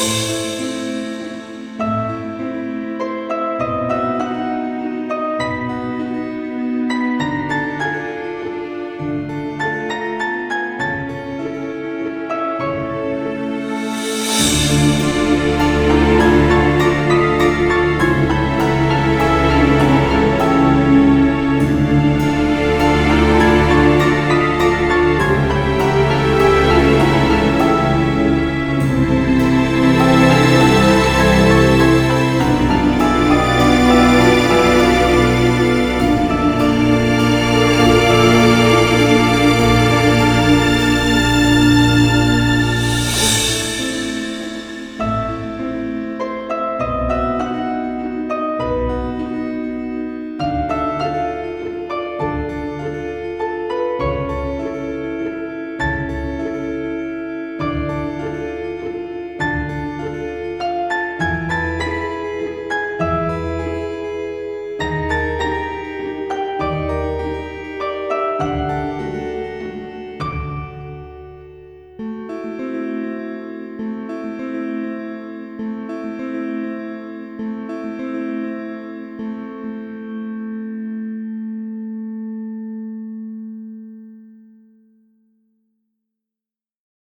Música